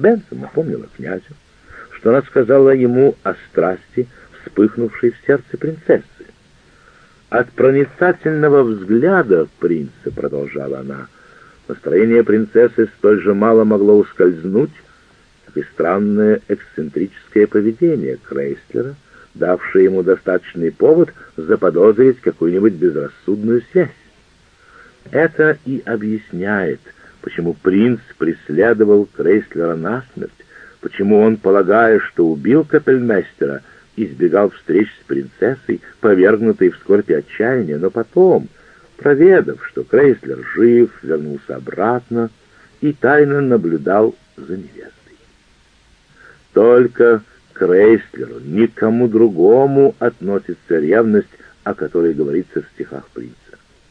Бенсон напомнила князю, что она сказала ему о страсти, вспыхнувшей в сердце принцессы. От проницательного взгляда принца, продолжала она, настроение принцессы столь же мало могло ускользнуть, как и странное эксцентрическое поведение Крейслера, давшее ему достаточный повод заподозрить какую-нибудь безрассудную связь. Это и объясняет, почему принц преследовал Крейслера насмерть, почему он, полагая, что убил капельмейстера, избегал встреч с принцессой, повергнутой в скорбь отчаяния, но потом, проведав, что Крейслер жив, вернулся обратно и тайно наблюдал за невестой. Только Крейслеру, никому другому относится ревность, о которой говорится в стихах принца.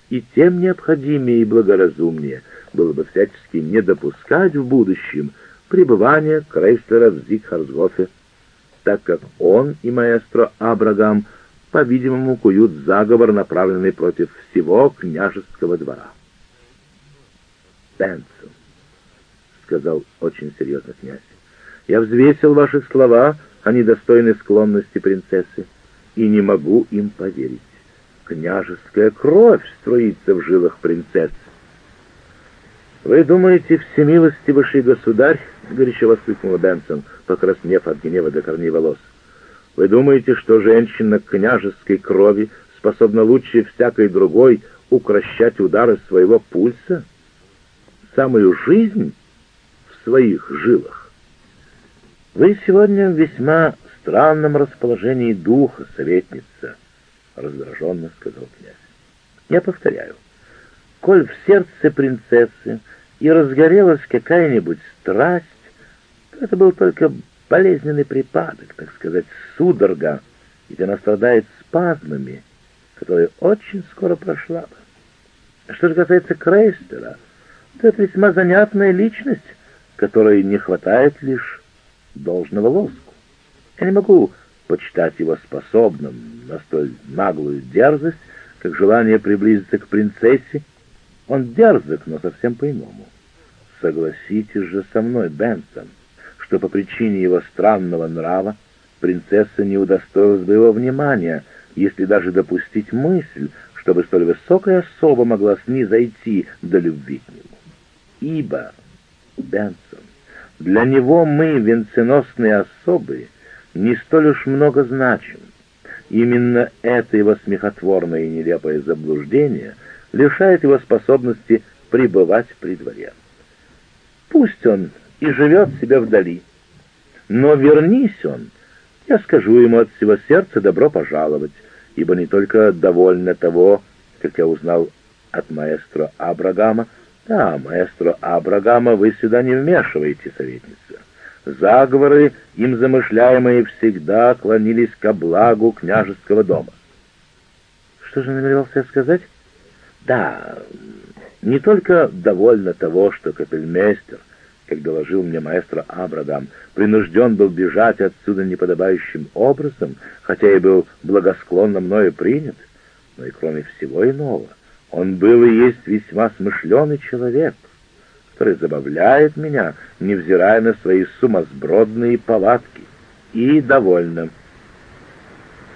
И тем необходимее и благоразумнее было бы всячески не допускать в будущем пребывания Крейслера в Зигхарсгофе, так как он и маэстро Абрагам, по-видимому, куют заговор, направленный против всего княжеского двора. «Бенсон», — сказал очень серьезно князь, — «я взвесил ваши слова о недостойной склонности принцессы и не могу им поверить. Княжеская кровь струится в жилах принцессы. «Вы думаете, всемилостивейший государь?» — горячо воскликнул Бенсон, покраснев от гнева до корней волос. «Вы думаете, что женщина княжеской крови способна лучше всякой другой укращать удары своего пульса? Самую жизнь в своих жилах? Вы сегодня в весьма странном расположении духа, советница», — раздраженно сказал князь. «Я повторяю, коль в сердце принцессы и разгорелась какая-нибудь страсть, то это был только болезненный припадок, так сказать, судорога, ведь она страдает спазмами, которые очень скоро прошла бы. Что же касается Крейстера, то это весьма занятная личность, которой не хватает лишь должного лоску. Я не могу почитать его способным на столь наглую дерзость, как желание приблизиться к принцессе он дерзок, но совсем по-иному. Согласитесь же со мной, Бенсон, что по причине его странного нрава принцесса не удостоилась бы его внимания, если даже допустить мысль, чтобы столь высокая особа могла снизойти до любви к нему. Ибо, Бенсон, для него мы, венценосные особы, не столь уж много значим. Именно это его смехотворное и нелепое заблуждение — лишает его способности пребывать при дворе. Пусть он и живет себе вдали, но вернись он, я скажу ему от всего сердца добро пожаловать, ибо не только довольно того, как я узнал от маэстро Абрагама, да, маэстро Абрагама вы сюда не вмешиваете, советница. Заговоры, им замышляемые, всегда клонились ко благу княжеского дома. Что же намеревался сказать? Да, не только довольно того, что капельмейстер, как доложил мне маэстро Абрадам, принужден был бежать отсюда неподобающим образом, хотя и был благосклонно мною принят, но и кроме всего иного, он был и есть весьма смышленый человек, который забавляет меня, невзирая на свои сумасбродные повадки. И довольно.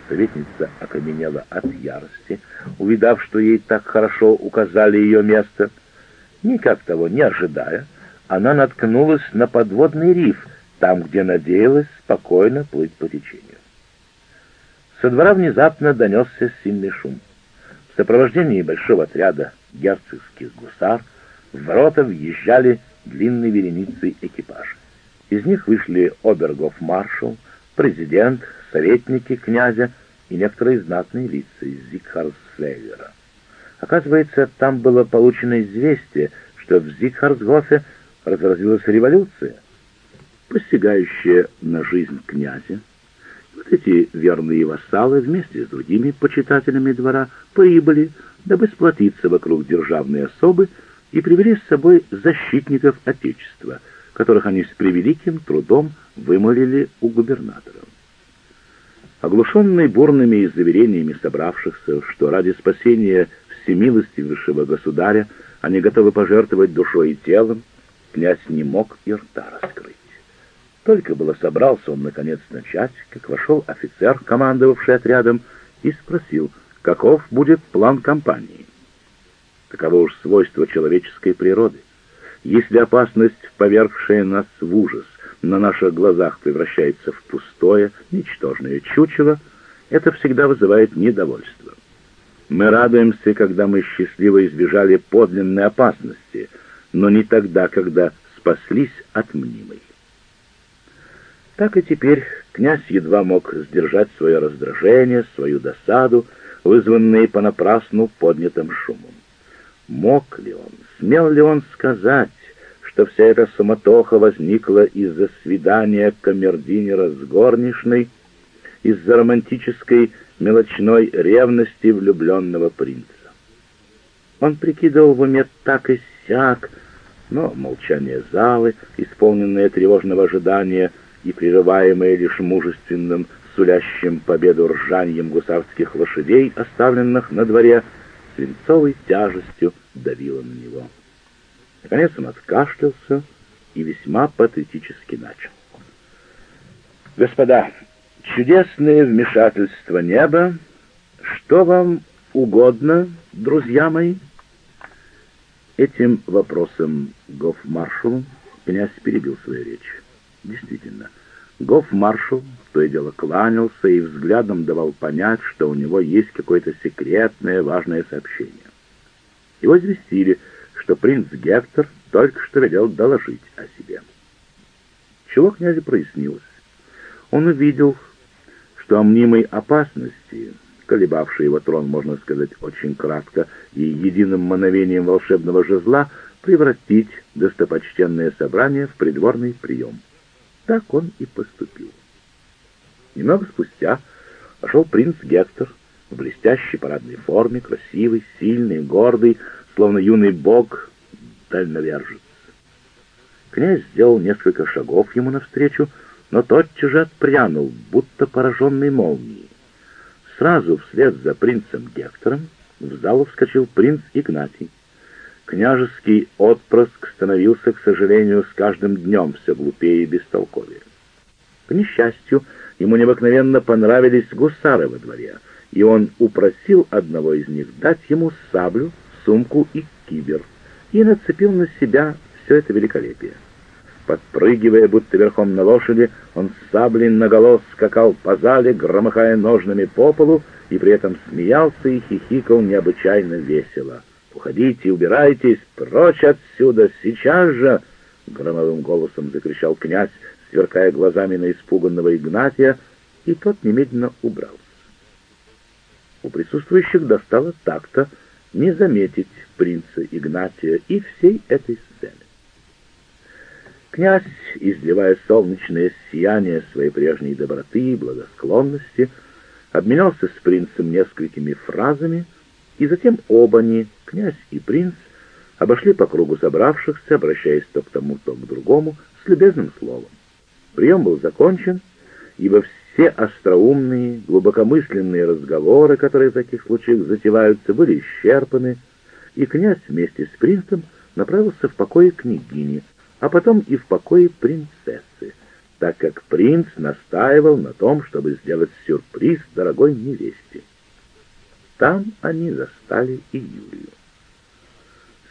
Советница окаменела от ярости, увидав, что ей так хорошо указали ее место. Никак того не ожидая, она наткнулась на подводный риф, там, где надеялась спокойно плыть по течению. Со двора внезапно донесся сильный шум. В сопровождении большого отряда герцогских гусар в ворота въезжали длинной вереницей экипаж. Из них вышли обергов-маршал, президент, советники князя и некоторые знатные лица из Зигхарсфлевера. Оказывается, там было получено известие, что в Зигхарсгофе разразилась революция, посягающая на жизнь князя. Вот эти верные вассалы вместе с другими почитателями двора прибыли, дабы сплотиться вокруг державной особы и привели с собой защитников Отечества, которых они с превеликим трудом вымолили у губернатора. Оглушенный бурными заверениями собравшихся, что ради спасения всемилостивейшего государя они готовы пожертвовать душой и телом, князь не мог и рта раскрыть. Только было собрался он, наконец, начать, как вошел офицер, командовавший отрядом, и спросил, каков будет план кампании. Таково уж свойство человеческой природы. Если опасность, повергшая нас в ужас, на наших глазах превращается в пустое, ничтожное чучело, это всегда вызывает недовольство. Мы радуемся, когда мы счастливо избежали подлинной опасности, но не тогда, когда спаслись от мнимой. Так и теперь князь едва мог сдержать свое раздражение, свою досаду, вызванные понапрасну поднятым шумом. Мог ли он, смел ли он сказать, что вся эта суматоха возникла из-за свидания камердинера с горничной, из-за романтической мелочной ревности влюбленного принца. Он прикидывал в уме так и сяк, но молчание залы, исполненное тревожного ожидания и прерываемое лишь мужественным, сулящим победу ржанием гусарских лошадей, оставленных на дворе, свинцовой тяжестью давило на него. Наконец он откашлялся и весьма патетически начал. «Господа, чудесное вмешательство неба. Что вам угодно, друзья мои?» Этим вопросом гофмаршалу князь перебил свою речь. Действительно, гофмаршал то и дело кланялся и взглядом давал понять, что у него есть какое-то секретное важное сообщение. Его известили, что принц Гектор только что велел доложить о себе. Чего князю прояснилось? Он увидел, что о мнимой опасности, колебавшей его трон, можно сказать, очень кратко, и единым мановением волшебного жезла превратить достопочтенное собрание в придворный прием. Так он и поступил. Немного спустя вошел принц Гектор в блестящей парадной форме, красивый, сильный, гордый, словно юный бог, дальновержец. Князь сделал несколько шагов ему навстречу, но тотчас же отпрянул, будто пораженный молнией. Сразу вслед за принцем Гектором в залу вскочил принц Игнатий. Княжеский отпрыск становился, к сожалению, с каждым днем все глупее и бестолковее. К несчастью, ему необыкновенно понравились гусары во дворе, и он упросил одного из них дать ему саблю, сумку и кибер, и нацепил на себя все это великолепие. Подпрыгивая, будто верхом на лошади, он с саблей наголо скакал по зале, громыхая ножными по полу, и при этом смеялся и хихикал необычайно весело. «Уходите, убирайтесь, прочь отсюда, сейчас же!» — громовым голосом закричал князь, сверкая глазами на испуганного Игнатия, и тот немедленно убрался. У присутствующих достало так-то не заметить принца Игнатия и всей этой сцены. Князь, изливая солнечное сияние своей прежней доброты и благосклонности, обменялся с принцем несколькими фразами, и затем оба они, князь и принц, обошли по кругу собравшихся, обращаясь то к тому, то к другому, с любезным словом. Прием был закончен, ибо все остроумные, глубокомысленные разговоры, которые в таких случаях затеваются, были исчерпаны, и князь вместе с принцем направился в покое княгини, а потом и в покое принцессы, так как принц настаивал на том, чтобы сделать сюрприз дорогой невесте. Там они застали и Юлию.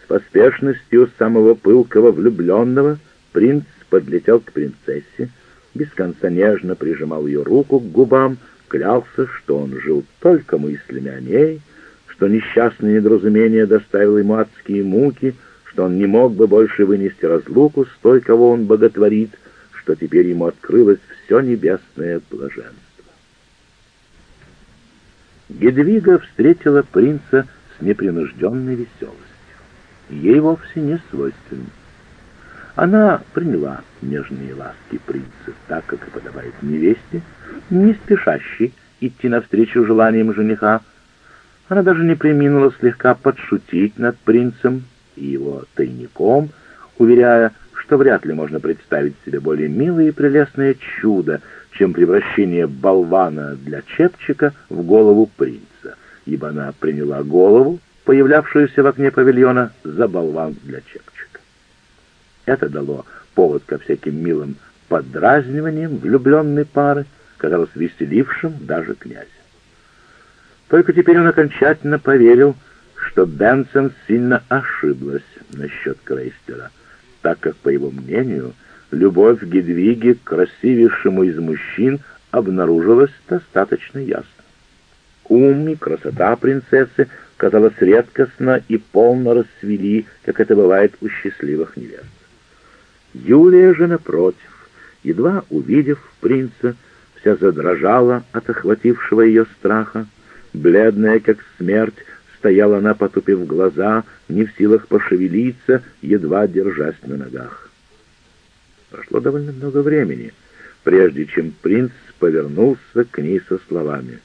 С поспешностью самого пылкого влюбленного принц подлетел к принцессе, без конца нежно прижимал ее руку к губам, клялся, что он жил только мыслями о ней, что несчастное недоразумение доставило ему адские муки, что он не мог бы больше вынести разлуку с той, кого он боготворит, что теперь ему открылось все небесное блаженство. Гедвига встретила принца с непринужденной веселостью. Ей вовсе не свойственно. Она приняла нежные ласки принца так, как и подобает невесте, не спешащей идти навстречу желаниям жениха. Она даже не приминула слегка подшутить над принцем и его тайником, уверяя, что вряд ли можно представить себе более милое и прелестное чудо, чем превращение болвана для чепчика в голову принца, ибо она приняла голову, появлявшуюся в окне павильона, за болван для чепчика. Это дало повод ко всяким милым подразниванием влюбленной пары, казалось веселившим даже князя. Только теперь он окончательно поверил, что Бенсон сильно ошиблась насчет Крейстера, так как, по его мнению, любовь Гедвиги к красивейшему из мужчин обнаружилась достаточно ясно. Ум и красота принцессы, казалось, редкостно и полно расцвели, как это бывает у счастливых невест. Юлия же, напротив, едва увидев принца, вся задрожала от охватившего ее страха, бледная, как смерть, стояла она, потупив глаза, не в силах пошевелиться, едва держась на ногах. Прошло довольно много времени, прежде чем принц повернулся к ней со словами.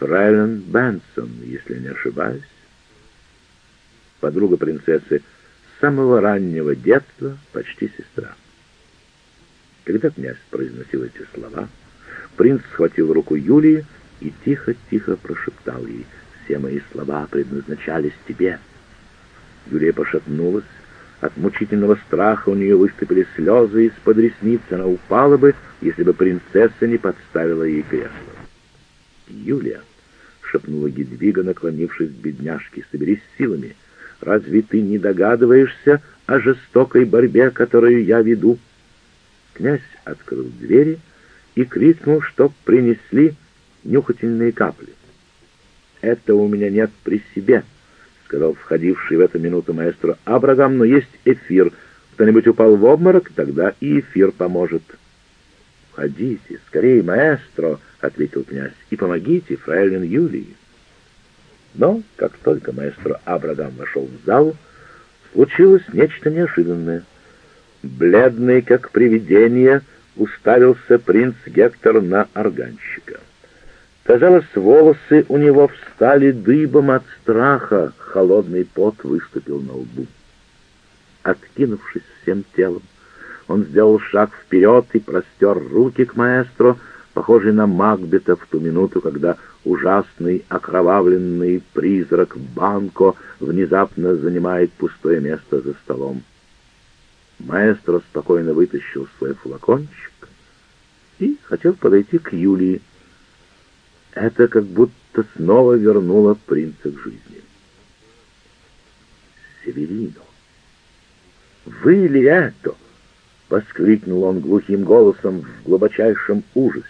«Фрейлен Бенсон, если не ошибаюсь». Подруга принцессы с самого раннего детства, почти сестра. Когда князь произносил эти слова, принц схватил руку Юлии и тихо-тихо прошептал ей — все мои слова предназначались тебе». Юлия пошатнулась. От мучительного страха у нее выступили слезы из-под ресниц. Она упала бы, если бы принцесса не подставила ей кресло. «Юлия», — шепнула Гедвига, наклонившись к бедняжке, — «соберись силами. Разве ты не догадываешься о жестокой борьбе, которую я веду?» Князь открыл двери и крикнул, чтоб принесли нюхательные капли. «Это у меня нет при себе», — сказал входивший в эту минуту маэстро Абрагам, «но есть эфир. Кто-нибудь упал в обморок, тогда и эфир поможет». «Входите, скорее, маэстро», — ответил князь, — «и помогите фрейлин Юлии». Но, как только маэстро Абрагам вошел в зал, случилось нечто неожиданное. Бледный, как привидение, уставился принц Гектор на органщика. Казалось, волосы у него встали дыбом от страха, холодный пот выступил на лбу. Откинувшись всем телом, он сделал шаг вперед и простер руки к маэстро, похожий на Макбета в ту минуту, когда ужасный окровавленный призрак Банко внезапно занимает пустое место за столом. Маэстро спокойно вытащил свой флакончик и хотел подойти к Юлии, это как будто снова вернуло принца к жизни. «Северино, вы ли это?» — воскликнул он глухим голосом в глубочайшем ужасе.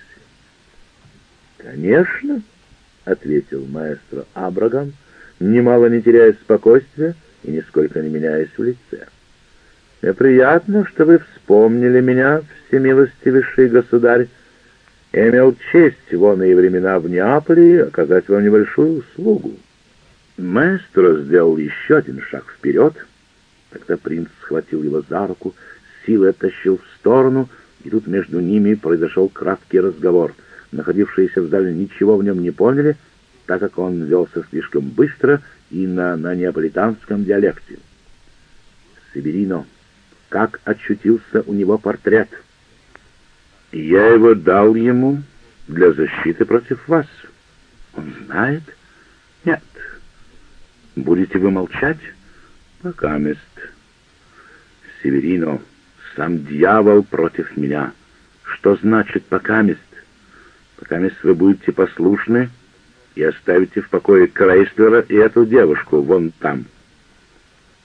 «Конечно», — ответил маэстро Абрагам, немало не теряя спокойствия и нисколько не меняясь в лице. «Мне приятно, что вы вспомнили меня, всемилостивейший государь, я имел честь в оные времена в Неаполе оказать вам небольшую услугу. Маэстро сделал еще один шаг вперед. Тогда принц схватил его за руку, силой оттащил в сторону, и тут между ними произошел краткий разговор. Находившиеся в зале ничего в нем не поняли, так как он велся слишком быстро и на, на неаполитанском диалекте. Северино, как очутился у него портрет — я его дал ему для защиты против вас. Он знает? Нет. Будете вы молчать? Пока мест. Северино, сам дьявол против меня. Что значит пока мест? Пока мест вы будете послушны и оставите в покое Крейслера и эту девушку вон там.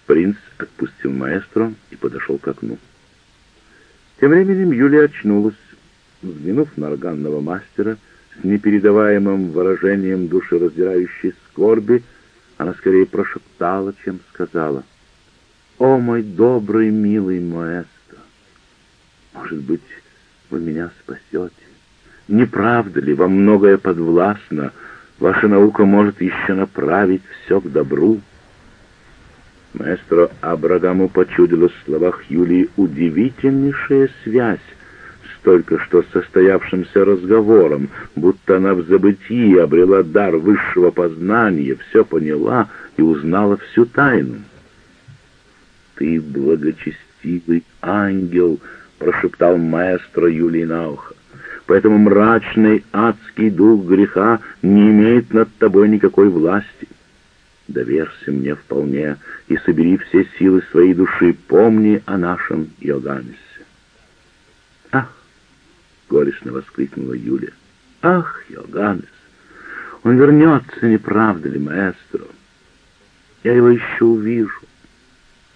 Принц отпустил маэстро и подошел к окну. Тем временем Юлия очнулась. Взглянув на органного мастера с непередаваемым выражением душераздирающей скорби, она скорее прошептала, чем сказала. «О, мой добрый, милый маэстро! Может быть, вы меня спасете? Не правда ли, вам многое подвластно? Ваша наука может еще направить все к добру?» Маэстро Абрагаму почудилась в словах Юлии удивительнейшая связь только что состоявшимся разговором, будто она в забытии обрела дар высшего познания, все поняла и узнала всю тайну. «Ты благочестивый ангел!» — прошептал маэстро Юлий на ухо. «Поэтому мрачный адский дух греха не имеет над тобой никакой власти. Доверься мне вполне и собери все силы своей души, помни о нашем Иоганнесе. — горестно воскликнула Юля. «Ах, Йоганнес! Он вернется, не правда ли, маэстро? Я его еще увижу».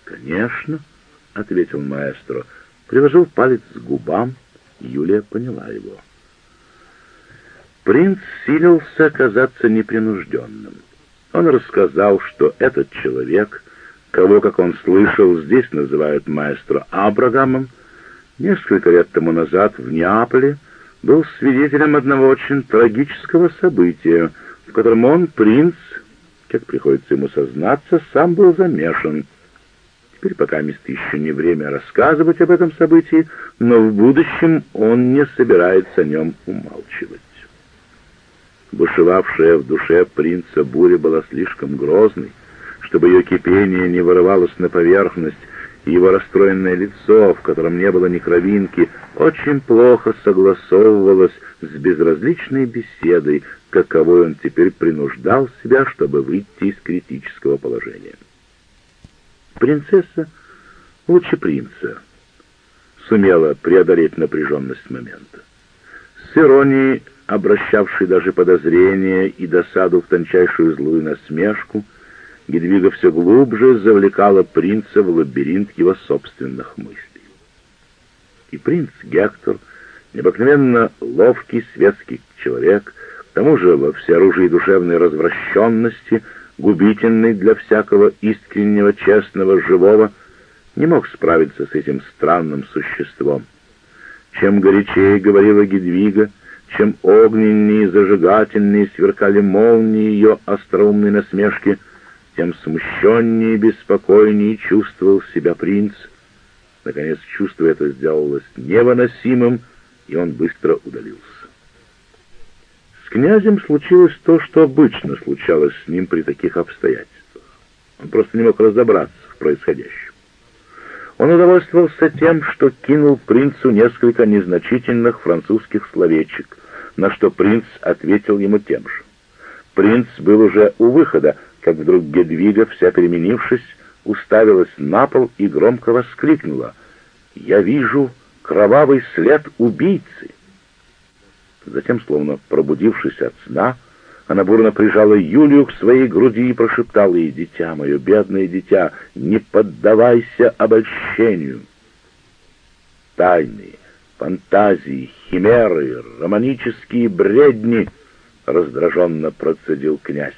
«Конечно», — ответил маэстро, приложил палец к губам, Юлия поняла его. Принц силился казаться непринужденным. Он рассказал, что этот человек, кого, как он слышал, здесь называют маэстро Абрагамом, несколько лет тому назад в Неаполе был свидетелем одного очень трагического события, в котором он, принц, как приходится ему сознаться, сам был замешан. Теперь пока мест еще не время рассказывать об этом событии, но в будущем он не собирается о нем умалчивать. Бушевавшая в душе принца буря была слишком грозной, чтобы ее кипение не вырывалось на поверхность, его расстроенное лицо, в котором не было ни кровинки, очень плохо согласовывалось с безразличной беседой, каковой он теперь принуждал себя, чтобы выйти из критического положения. Принцесса, лучше принца, сумела преодолеть напряженность момента. С иронией, обращавшей даже подозрения и досаду в тончайшую злую насмешку, Гедвига все глубже завлекала принца в лабиринт его собственных мыслей. И принц Гектор, необыкновенно ловкий светский человек, к тому же во всеоружии душевной развращенности, губительный для всякого искреннего, честного, живого, не мог справиться с этим странным существом. Чем горячее говорила Гедвига, чем огненнее и зажигательнее сверкали молнии ее остроумной насмешки — тем смущеннее и беспокойнее чувствовал себя принц. Наконец, чувство это сделалось невыносимым, и он быстро удалился. С князем случилось то, что обычно случалось с ним при таких обстоятельствах. Он просто не мог разобраться в происходящем. Он удовольствовался тем, что кинул принцу несколько незначительных французских словечек, на что принц ответил ему тем же. Принц был уже у выхода, как вдруг Гедвига, вся переменившись, уставилась на пол и громко воскликнула. «Я вижу кровавый след убийцы!» Затем, словно пробудившись от сна, она бурно прижала Юлию к своей груди и прошептала ей, «Дитя мое, бедное дитя, не поддавайся обольщению!» Тайны, фантазии, химеры, романические бредни —— раздраженно процедил князь.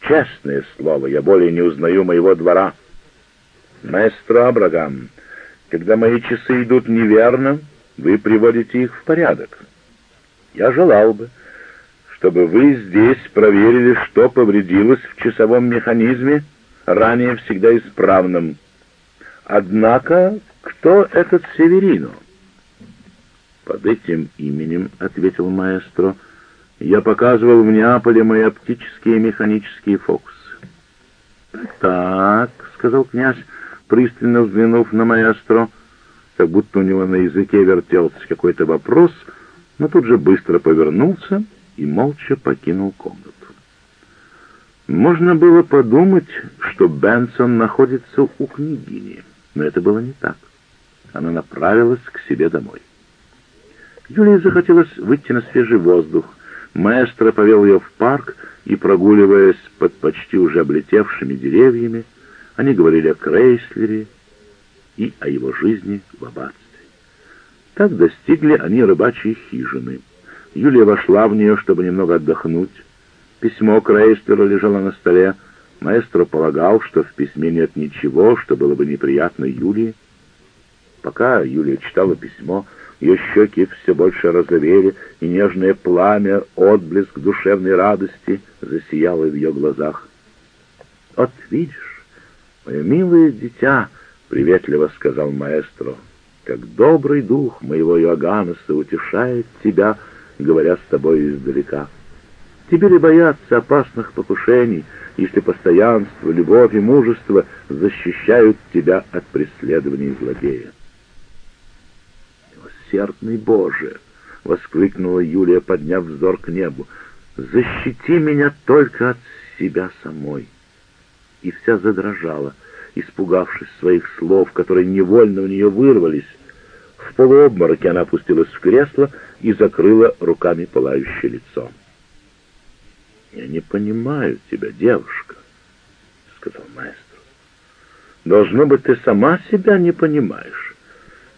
«Честное слово, я более не узнаю моего двора. Маэстро Абрагам, когда мои часы идут неверно, вы приводите их в порядок. Я желал бы, чтобы вы здесь проверили, что повредилось в часовом механизме, ранее всегда исправном. Однако, кто этот Северино?» «Под этим именем», — ответил маэстро, — я показывал в Неаполе мои оптические и механические фокусы. «Так», — сказал князь, пристально взглянув на маэстро, как будто у него на языке вертелся какой-то вопрос, но тут же быстро повернулся и молча покинул комнату. Можно было подумать, что Бенсон находится у княгини, но это было не так. Она направилась к себе домой. Юлии захотелось выйти на свежий воздух, Маэстро повел ее в парк, и, прогуливаясь под почти уже облетевшими деревьями, они говорили о Крейслере и о его жизни в аббатстве. Так достигли они рыбачьей хижины. Юлия вошла в нее, чтобы немного отдохнуть. Письмо Крейслера лежало на столе. Маэстро полагал, что в письме нет ничего, что было бы неприятно Юлии. Пока Юлия читала письмо, ее щеки все больше розовели, и нежное пламя, отблеск душевной радости засияло в ее глазах. «Вот видишь, мое милое дитя», — приветливо сказал маэстро, — «как добрый дух моего Иоганнеса утешает тебя, говоря с тобой издалека. Тебе ли бояться опасных покушений, если постоянство, любовь и мужество защищают тебя от преследований злодея?» «Милосердный Боже!» — воскликнула Юлия, подняв взор к небу. «Защити меня только от себя самой!» И вся задрожала, испугавшись своих слов, которые невольно у нее вырвались. В полуобмороке она опустилась в кресло и закрыла руками пылающее лицо. «Я не понимаю тебя, девушка», — сказал маэстро. «Должно быть, ты сама себя не понимаешь,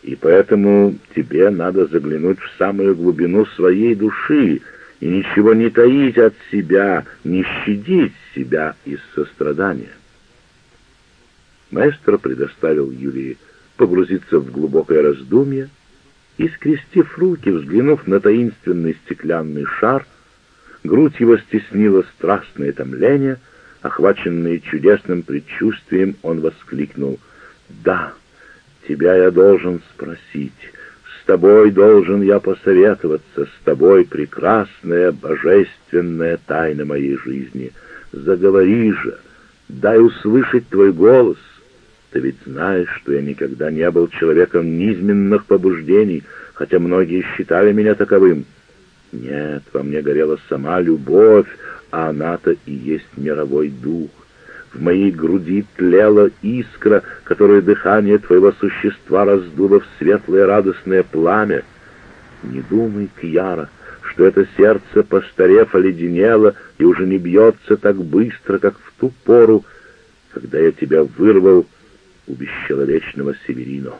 и поэтому тебе надо заглянуть в самую глубину своей души и ничего не таить от себя, не щадить себя из сострадания». Маэстро предоставил Юлии погрузиться в глубокое раздумье и, скрестив руки, взглянув на таинственный стеклянный шар, грудь его стеснила страстное томление, охваченный чудесным предчувствием, он воскликнул «Да, тебя я должен спросить». С тобой должен я посоветоваться, с тобой прекрасная, божественная тайна моей жизни. Заговори же, дай услышать твой голос, ты ведь знаешь, что я никогда не был человеком низменных побуждений, хотя многие считали меня таковым. Нет, во мне горела сама любовь, а она-то и есть мировой дух. В моей груди тлела искра, которая дыхание твоего существа раздуло в светлое радостное пламя. Не думай, Кьяра, что это сердце, постарев, оледенело и уже не бьется так быстро, как в ту пору, когда я тебя вырвал у бесчеловечного Северино.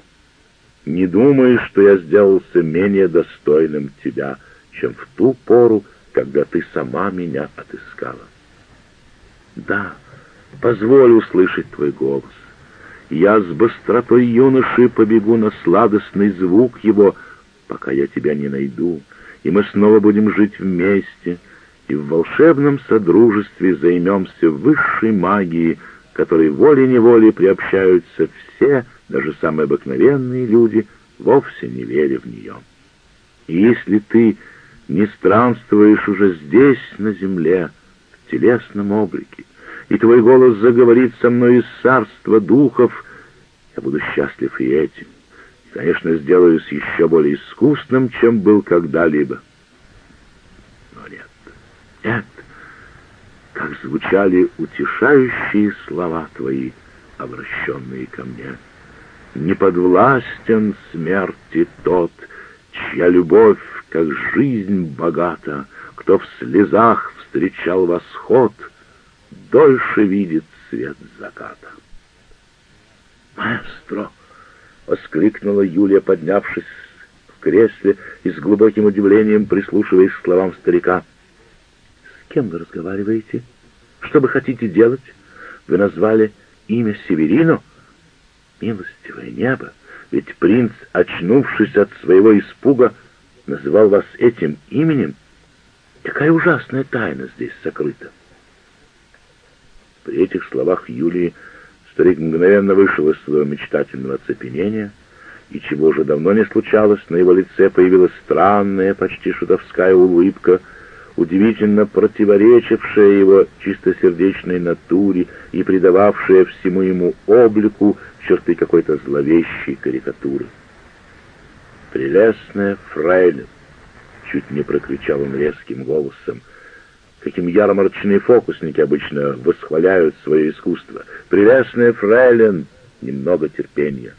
Не думай, что я сделался менее достойным тебя, чем в ту пору, когда ты сама меня отыскала. Да, позволь услышать твой голос. Я с быстротой юноши побегу на сладостный звук его, пока я тебя не найду, и мы снова будем жить вместе, и в волшебном содружестве займемся высшей магией, которой волей-неволей приобщаются все, даже самые обыкновенные люди, вовсе не веря в нее. И если ты не странствуешь уже здесь, на земле, в телесном облике, и твой голос заговорит со мной из царства духов, я буду счастлив и этим. И, конечно, сделаюсь еще более искусным, чем был когда-либо. Но нет, нет, как звучали утешающие слова твои, обращенные ко мне. Не подвластен смерти тот, чья любовь, как жизнь богата, кто в слезах встречал восход, дольше видит свет заката. «Маэстро!» — воскликнула Юлия, поднявшись в кресле и с глубоким удивлением прислушиваясь к словам старика. «С кем вы разговариваете?» Что вы хотите делать? Вы назвали имя Северино? Милостивое небо, ведь принц, очнувшись от своего испуга, называл вас этим именем. Какая ужасная тайна здесь сокрыта. При этих словах Юлии старик мгновенно вышел из своего мечтательного оцепенения, и чего уже давно не случалось, на его лице появилась странная, почти шутовская улыбка — удивительно противоречившая его чистосердечной натуре и придававшая всему ему облику черты какой-то зловещей карикатуры. «Прелестная фрейлин!» — чуть не прокричал он резким голосом, каким ярмарочные фокусники обычно восхваляют свое искусство. «Прелестная фрейлин! Немного терпения!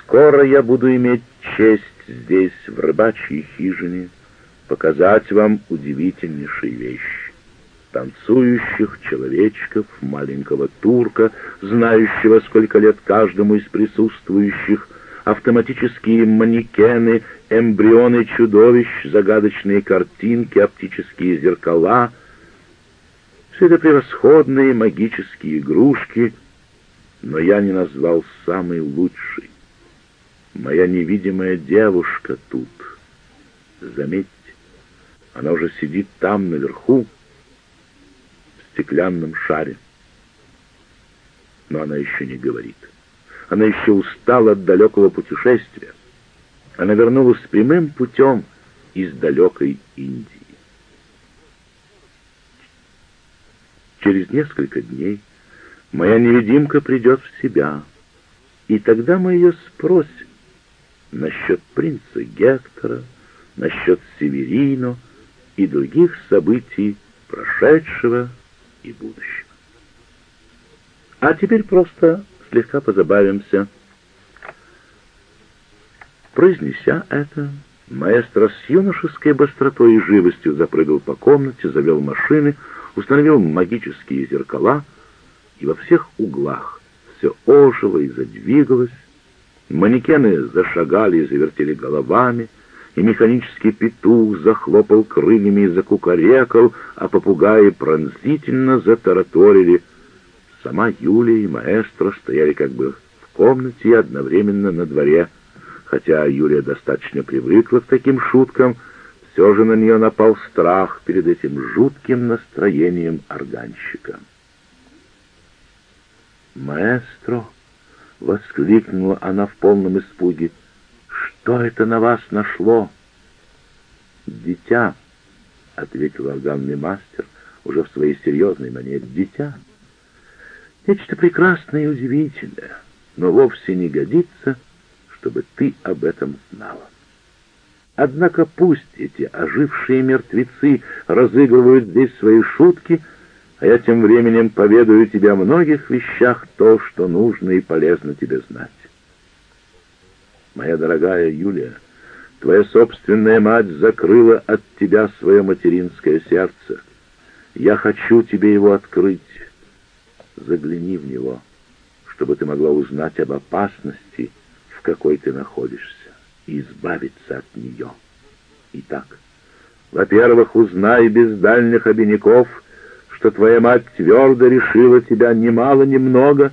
Скоро я буду иметь честь здесь, в рыбачьей хижине, показать вам удивительнейшие вещи. Танцующих человечков, маленького турка, знающего, сколько лет каждому из присутствующих, автоматические манекены, эмбрионы чудовищ, загадочные картинки, оптические зеркала. Все это превосходные магические игрушки, но я не назвал самый лучший. Моя невидимая девушка тут. Заметьте, она уже сидит там, наверху, в стеклянном шаре. Но она еще не говорит. Она еще устала от далекого путешествия. Она вернулась прямым путем из далекой Индии. Через несколько дней моя невидимка придет в себя, и тогда мы ее спросим насчет принца Гектора, насчет Северино, и других событий прошедшего и будущего. А теперь просто слегка позабавимся. Произнеся это, маэстро с юношеской быстротой и живостью запрыгал по комнате, завел машины, установил магические зеркала, и во всех углах все ожило и задвигалось. Манекены зашагали и завертели головами, и механический петух захлопал крыльями и закукарекал, а попугаи пронзительно затараторили. Сама Юлия и маэстро стояли как бы в комнате и одновременно на дворе. Хотя Юлия достаточно привыкла к таким шуткам, все же на нее напал страх перед этим жутким настроением органщика. «Маэстро!» — воскликнула она в полном испуге. «Что это на вас нашло?» «Дитя», — ответил органный мастер, уже в своей серьезной манере, — «дитя. Нечто прекрасное и удивительное, но вовсе не годится, чтобы ты об этом знала. Однако пусть эти ожившие мертвецы разыгрывают здесь свои шутки — а я тем временем поведаю тебе о многих вещах то, что нужно и полезно тебе знать. Моя дорогая Юлия, твоя собственная мать закрыла от тебя свое материнское сердце. Я хочу тебе его открыть. Загляни в него, чтобы ты могла узнать об опасности, какой ты находишься, и избавиться от нее. Итак, во-первых, узнай без дальних обиняков — что твоя мать твердо решила тебя немало-немного